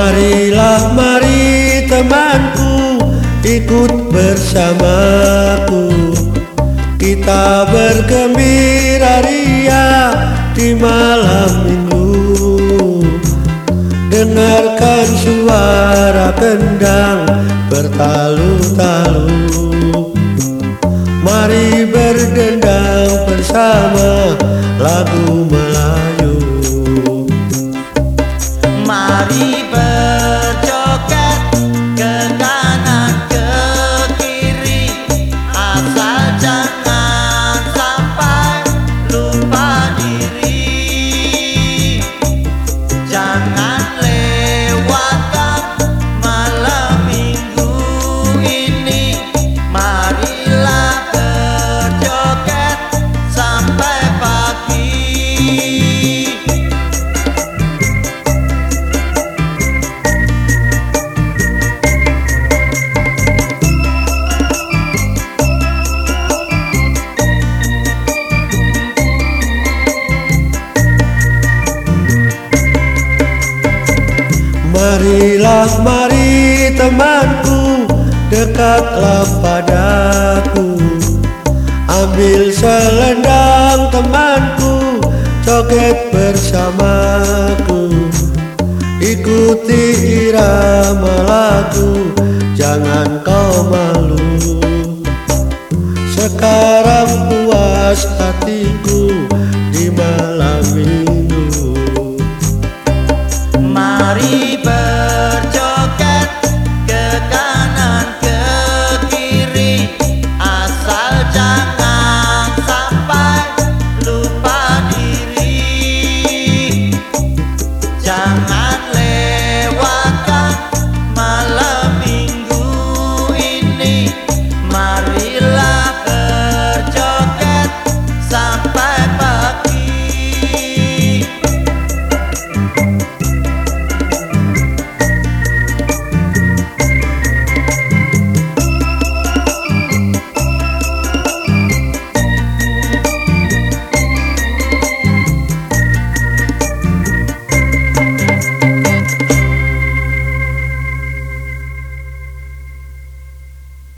Marilah mari temanku ikut bersamaku. Kita bergembira ria di malam minggu. Dengarkan suara kendang bertalu-talu Marilah mari temanku dekatlah padaku. Ambil selendang temanku joget bersamaku. Ikuti irama lagu jangan kau malu. Sekarang puas hati